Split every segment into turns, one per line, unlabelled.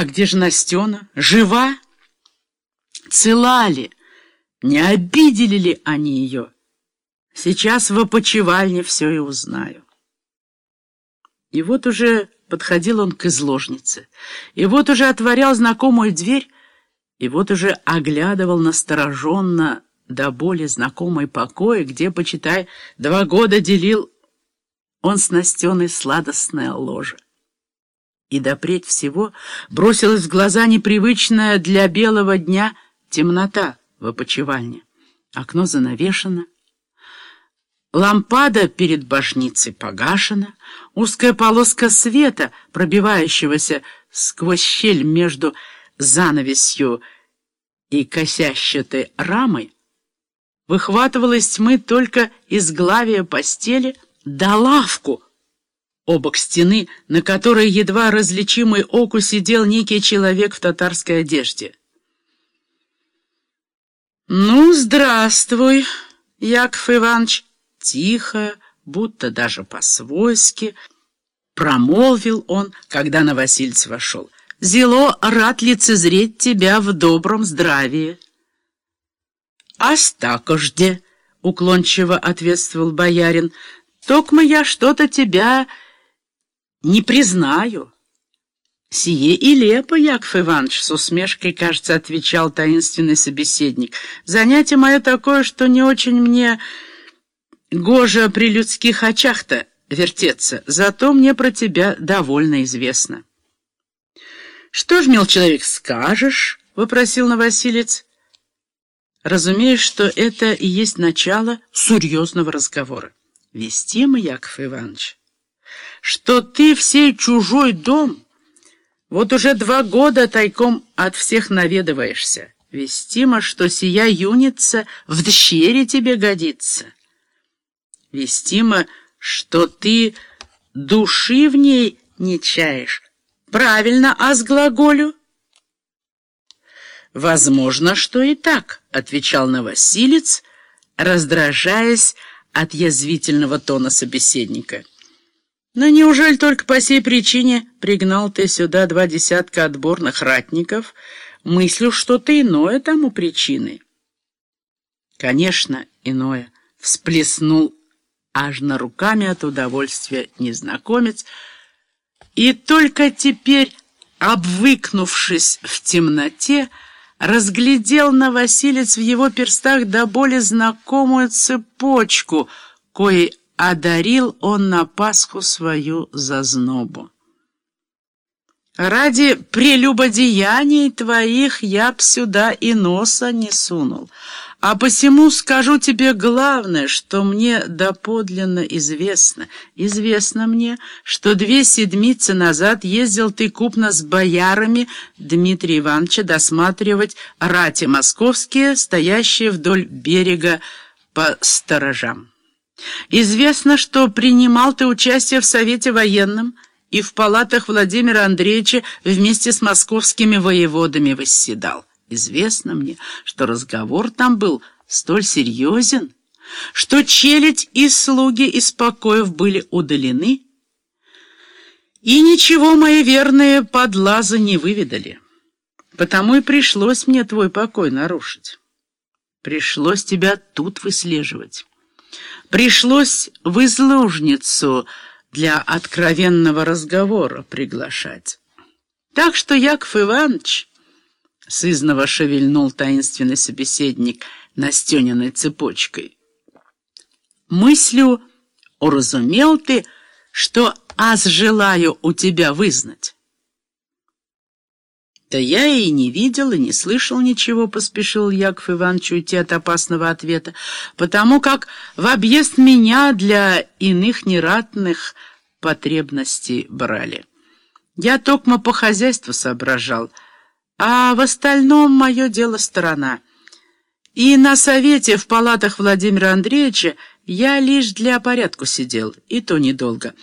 А где же Настена? Жива? Цела ли? Не обидели ли они ее? Сейчас в опочивальне все и узнаю. И вот уже подходил он к изложнице, и вот уже отворял знакомую дверь, и вот уже оглядывал настороженно до боли знакомый покой, где, почитай, два года делил он с Настеной сладостное ложе. И допреть всего бросилась в глаза непривычная для белого дня темнота в опочивальне. Окно занавешено, лампада перед башницей погашена, узкая полоска света, пробивающегося сквозь щель между занавесью и косящатой рамой, выхватывала из тьмы только изглавие постели да лавку, обок стены, на которой едва различимый оку сидел некий человек в татарской одежде. «Ну, здравствуй, Яков Иванович!» Тихо, будто даже по-свойски, промолвил он, когда на Васильц вошел. «Зело рад лицезреть тебя в добром здравии». «Астакожде», — уклончиво ответствовал боярин, — «токмо я что-то тебя не признаю». «Сие и лепо, Яков Иванович», — с усмешкой, кажется, отвечал таинственный собеседник. «Занятие мое такое, что не очень мне гоже при людских очах-то вертеться, зато мне про тебя довольно известно». «Что ж, мил человек, скажешь?» — вопросил Новосилец разумеешь, что это и есть начало серьезного разговора. Вести мы, Яков Иванович, что ты всей чужой дом вот уже два года тайком от всех наведываешься. Вестимо, что сия юница в дщере тебе годится. Вестимо, что ты души в ней не чаешь. Правильно, а с глаголю? «Возможно, что и так», — отвечал Новосилец, раздражаясь от язвительного тона собеседника. «Но неужели только по сей причине пригнал ты сюда два десятка отборных ратников, мыслю что-то иное тому причины?» «Конечно, иное», — всплеснул аж на руками от удовольствия незнакомец, и только теперь, обвыкнувшись в темноте, разглядел Новосилец в его перстах до боли знакомую цепочку, коей одарил он на Пасху свою зазнобу. «Ради прелюбодеяний твоих я б сюда и носа не сунул, а посему скажу тебе главное, что мне доподлинно известно. Известно мне, что две седмицы назад ездил ты купно с боярами Дмитрия Ивановича досматривать рати московские, стоящие вдоль берега по сторожам. Известно, что принимал ты участие в Совете военном и в палатах Владимира Андреевича вместе с московскими воеводами восседал. Известно мне, что разговор там был столь серьезен, что челядь и слуги из покоев были удалены, и ничего мои верные подлазы не выведали. Потому и пришлось мне твой покой нарушить. Пришлось тебя тут выслеживать. Пришлось в изложницу для откровенного разговора приглашать. Так что, Яков Иванович... Сызново шевельнул таинственный собеседник Настениной цепочкой. «Мыслю уразумел ты, что аз желаю у тебя вызнать?» «Да я и не видел, и не слышал ничего», — поспешил Яков Иванович уйти от опасного ответа, «потому как в объезд меня для иных нератных потребностей брали. Я токмо по хозяйству соображал» а в остальном мое дело сторона. И на совете в палатах Владимира Андреевича я лишь для порядку сидел, и то недолго,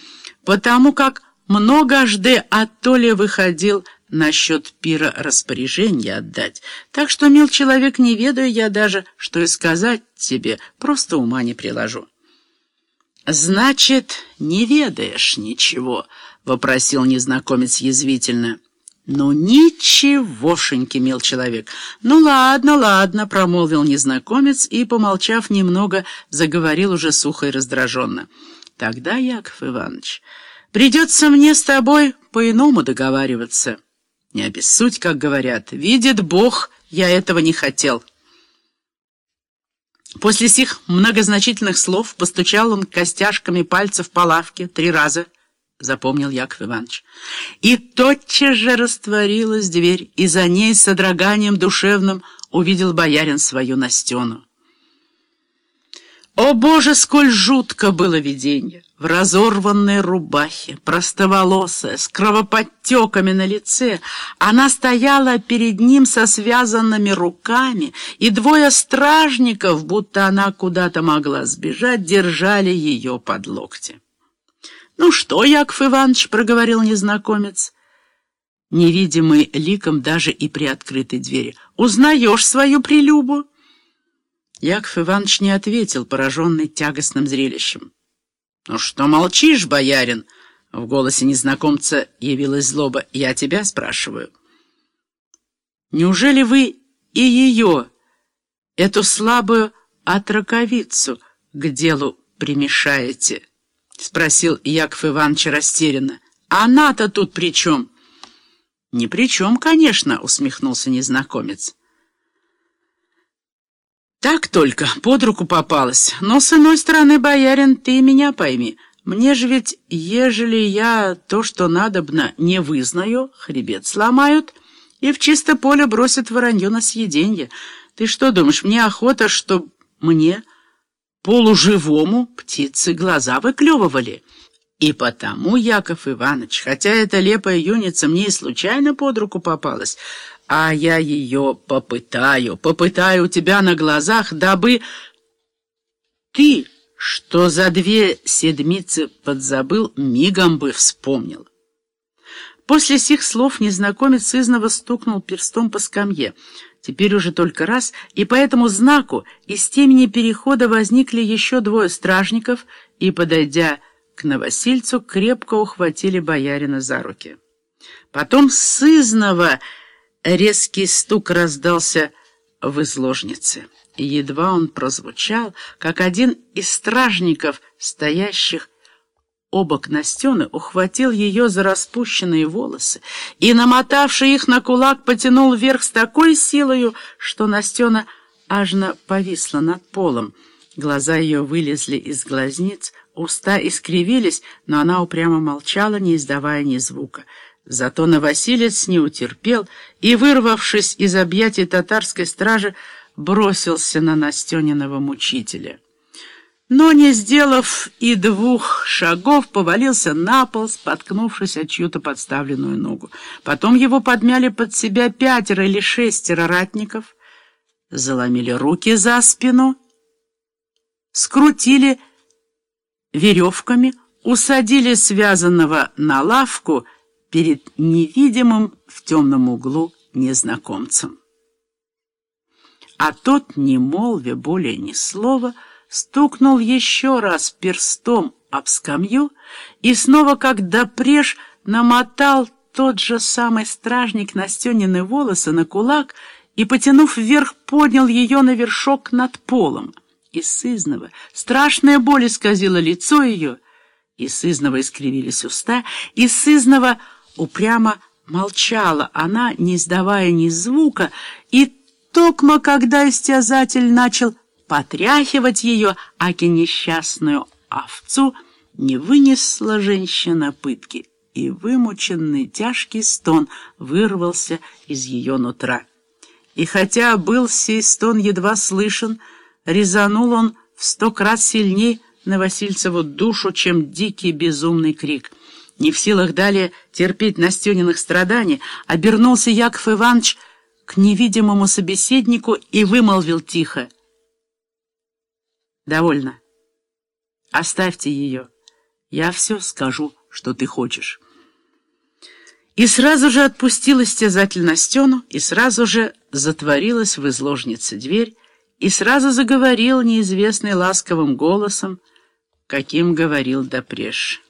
потому как многожды от Толи выходил насчет пира распоряжения отдать. Так что, мил человек, не ведаю я даже, что и сказать тебе, просто ума не приложу. «Значит, не ведаешь ничего?» — вопросил незнакомец язвительно. «Ну, ничегошеньки, мил человек. Ну, ладно, ладно», — промолвил незнакомец и, помолчав немного, заговорил уже сухо и раздраженно. «Тогда, Яков Иванович, придется мне с тобой по-иному договариваться. Не обессудь, как говорят. Видит Бог, я этого не хотел». После сих многозначительных слов постучал он костяшками пальцев по лавке три раза —— запомнил Яков Иванович. И тотчас же растворилась дверь, и за ней с содроганием душевным увидел боярин свою Настену. О, Боже, сколь жутко было видение! В разорванной рубахе, простоволосая, с кровоподтеками на лице, она стояла перед ним со связанными руками, и двое стражников, будто она куда-то могла сбежать, держали ее под локти. «Ну что, Яков Иванович?» — проговорил незнакомец, невидимый ликом даже и при открытой двери. «Узнаешь свою прилюбу?» Яков Иванович не ответил, пораженный тягостным зрелищем. «Ну что молчишь, боярин?» — в голосе незнакомца явилась злоба. «Я тебя спрашиваю». «Неужели вы и ее, эту слабую отраковицу, к делу примешаете?» — спросил Яков Иванович растерянно. «А она-то тут при чем?» «Ни при чем, конечно», — усмехнулся незнакомец. «Так только, под руку попалась. Но, с иной стороны, боярин, ты меня пойми. Мне же ведь, ежели я то, что надобно, не вызнаю, хребет сломают и в чисто поле бросят воронью на съеденье. Ты что думаешь, мне охота, чтоб мне...» полуживому птицы глаза выклевывали. И потому, Яков Иванович, хотя эта лепая юница мне и случайно под руку попалась, а я ее попытаю, попытаю у тебя на глазах, дабы ты, что за две седмицы подзабыл, мигом бы вспомнил. После сих слов незнакомец сызново стукнул перстом по скамье — теперь уже только раз, и по этому знаку из темени перехода возникли еще двое стражников и, подойдя к новосильцу, крепко ухватили боярина за руки. Потом сызново резкий стук раздался в изложнице, едва он прозвучал, как один из стражников, стоящих обок Настены, ухватил ее за распущенные волосы и, намотавший их на кулак, потянул вверх с такой силою, что Настена ажно повисла над полом. Глаза ее вылезли из глазниц, уста искривились, но она упрямо молчала, не издавая ни звука. Зато Новосилец не утерпел и, вырвавшись из объятий татарской стражи, бросился на Настениного мучителя но, не сделав и двух шагов, повалился на пол, споткнувшись о чью-то подставленную ногу. Потом его подмяли под себя пятеро или шестеро ратников, заломили руки за спину, скрутили веревками, усадили связанного на лавку перед невидимым в темном углу незнакомцем. А тот, не молвя более ни слова, стукнул еще раз перстом об скамью и снова, как допреж, намотал тот же самый стражник Настенины волосы на кулак и, потянув вверх, поднял ее на вершок над полом. И сызново страшная боль исказила лицо ее, и сызново искривились уста, и сызново упрямо молчала она, не издавая ни звука, и токмо, когда истязатель начал потряхивать ее, аки несчастную овцу, не вынесла женщина пытки, и вымученный тяжкий стон вырвался из ее нутра. И хотя был сей стон едва слышен, резанул он в сто крат сильней на Васильцеву душу, чем дикий безумный крик. Не в силах далее терпеть Настениных страданий, обернулся Яков Иванович к невидимому собеседнику и вымолвил тихо — «Довольно. Оставьте ее. Я все скажу, что ты хочешь». И сразу же отпустил истязатель Настену, и сразу же затворилась в изложнице дверь, и сразу заговорил неизвестный ласковым голосом, каким говорил допреж.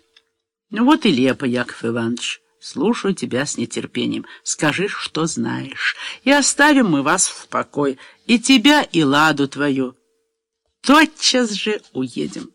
«Ну вот и лепо, Яков Иванович, Слушаю тебя с нетерпением. Скажи, что знаешь. И оставим мы вас в покой. И тебя, и ладу твою. Тотчас же уедем.